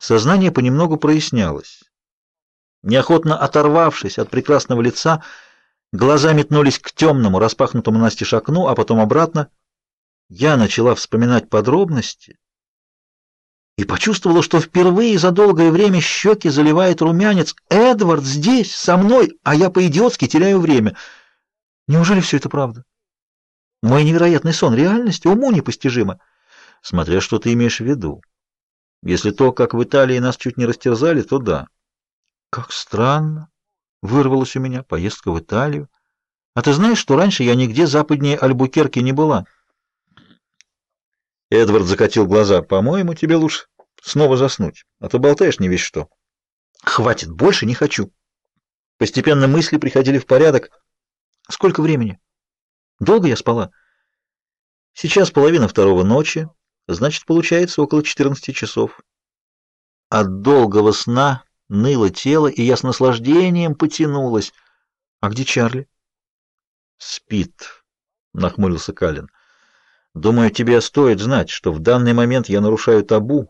Сознание понемногу прояснялось. Неохотно оторвавшись от прекрасного лица, глаза метнулись к темному, распахнутому настежь окну, а потом обратно. Я начала вспоминать подробности и почувствовала, что впервые за долгое время щеки заливает румянец. «Эдвард здесь, со мной, а я по-идиотски теряю время. Неужели все это правда? Мой невероятный сон — реальность, уму непостижимо. Смотря что ты имеешь в виду. Если то, как в Италии нас чуть не растерзали, то да». Как странно. Вырвалось у меня поездка в Италию. А ты знаешь, что раньше я нигде западнее Альбукерки не была? Эдвард закатил глаза. По-моему, тебе лучше снова заснуть, а то болтаешь не весь что. Хватит, больше не хочу. Постепенно мысли приходили в порядок. Сколько времени? Долго я спала? Сейчас половина второго ночи, значит, получается около 14 часов. От долгого сна ныло тело, и я с наслаждением потянулась. — А где Чарли? — Спит, — нахмурился Калин. — Думаю, тебе стоит знать, что в данный момент я нарушаю табу.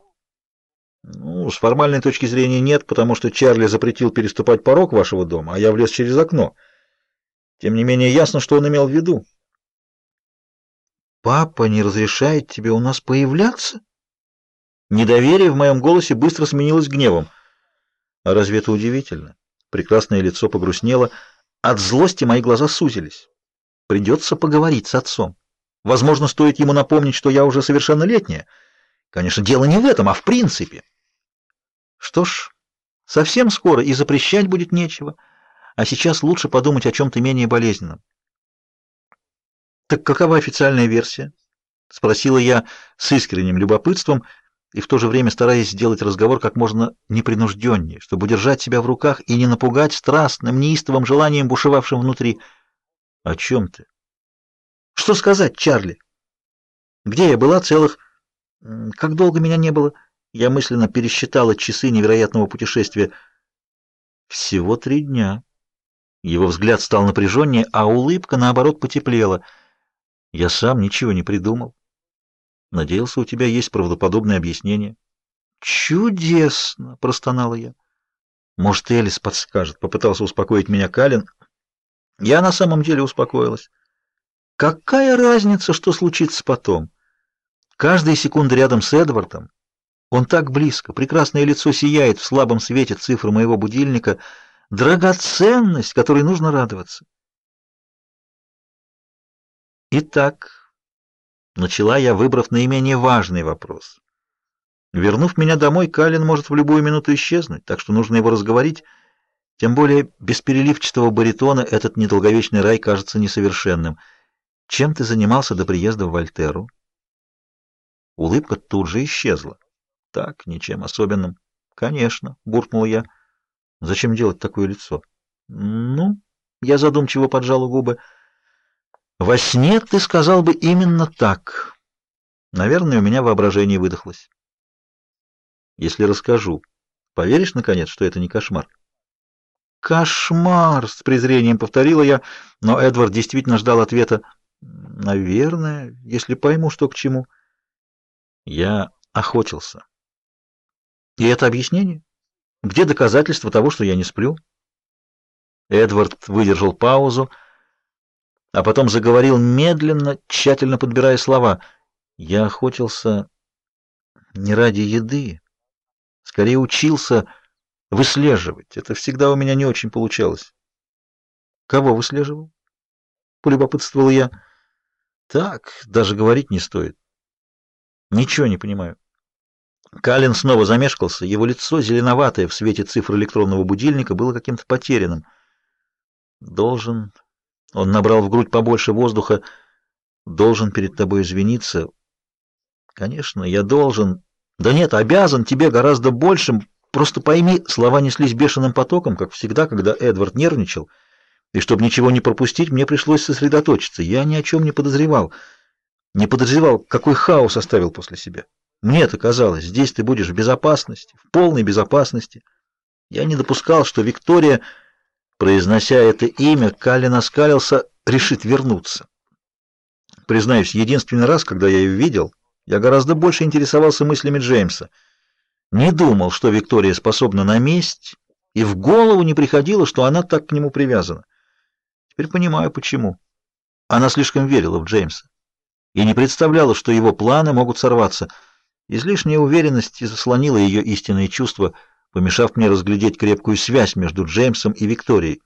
Ну, с формальной точки зрения нет, потому что Чарли запретил переступать порог вашего дома, а я влез через окно. Тем не менее, ясно, что он имел в виду. — Папа не разрешает тебе у нас появляться? Недоверие в моем голосе быстро сменилось гневом. — а разве это удивительно? Прекрасное лицо погрустнело. От злости мои глаза сузились. Придется поговорить с отцом. Возможно, стоит ему напомнить, что я уже совершеннолетняя. Конечно, дело не в этом, а в принципе. Что ж, совсем скоро и запрещать будет нечего, а сейчас лучше подумать о чем-то менее болезненном. «Так какова официальная версия?» — спросила я с искренним любопытством — и в то же время стараясь сделать разговор как можно непринужденнее, чтобы удержать себя в руках и не напугать страстным, неистовым желанием, бушевавшим внутри. — О чем ты? — Что сказать, Чарли? Где я была целых... Как долго меня не было? Я мысленно пересчитала часы невероятного путешествия. Всего три дня. Его взгляд стал напряженнее, а улыбка, наоборот, потеплела. Я сам ничего не придумал. Надеялся, у тебя есть правдоподобное объяснение. Чудесно, простонала я. Может, Элис подскажет, попытался успокоить меня Калин. Я на самом деле успокоилась. Какая разница, что случится потом? Каждая секунда рядом с Эдвардом. Он так близко, прекрасное лицо сияет в слабом свете цифры моего будильника, драгоценность, которой нужно радоваться. Итак, Начала я, выбрав наименее важный вопрос. Вернув меня домой, Калин может в любую минуту исчезнуть, так что нужно его разговорить. Тем более без переливчатого баритона этот недолговечный рай кажется несовершенным. Чем ты занимался до приезда в Вольтеру? Улыбка тут же исчезла. Так, ничем особенным. Конечно, буркнул я. Зачем делать такое лицо? Ну, я задумчиво поджал губы. Во сне ты сказал бы именно так. Наверное, у меня воображение выдохлось. Если расскажу, поверишь, наконец, что это не кошмар? Кошмар! С презрением повторила я, но Эдвард действительно ждал ответа. Наверное, если пойму, что к чему. Я охотился. И это объяснение? Где доказательства того, что я не сплю? Эдвард выдержал паузу, а потом заговорил медленно, тщательно подбирая слова. Я охотился не ради еды, скорее учился выслеживать. Это всегда у меня не очень получалось. Кого выслеживал? Полюбопытствовал я. Так, даже говорить не стоит. Ничего не понимаю. Калин снова замешкался. Его лицо, зеленоватое в свете цифр электронного будильника, было каким-то потерянным. Должен он набрал в грудь побольше воздуха. Должен перед тобой извиниться. Конечно, я должен. Да нет, обязан тебе гораздо большим. Просто пойми, слова неслись бешеным потоком, как всегда, когда Эдвард нервничал. И чтобы ничего не пропустить, мне пришлось сосредоточиться. Я ни о чем не подозревал. Не подозревал, какой хаос оставил после себя. мне это казалось, здесь ты будешь в безопасности, в полной безопасности. Я не допускал, что Виктория Произнося это имя, Каллен оскалился, решит вернуться. Признаюсь, единственный раз, когда я ее видел, я гораздо больше интересовался мыслями Джеймса. Не думал, что Виктория способна на месть, и в голову не приходило, что она так к нему привязана. Теперь понимаю, почему. Она слишком верила в Джеймса и не представляла, что его планы могут сорваться. Излишняя уверенность заслонила ее истинные чувства, помешав мне разглядеть крепкую связь между Джеймсом и Викторией.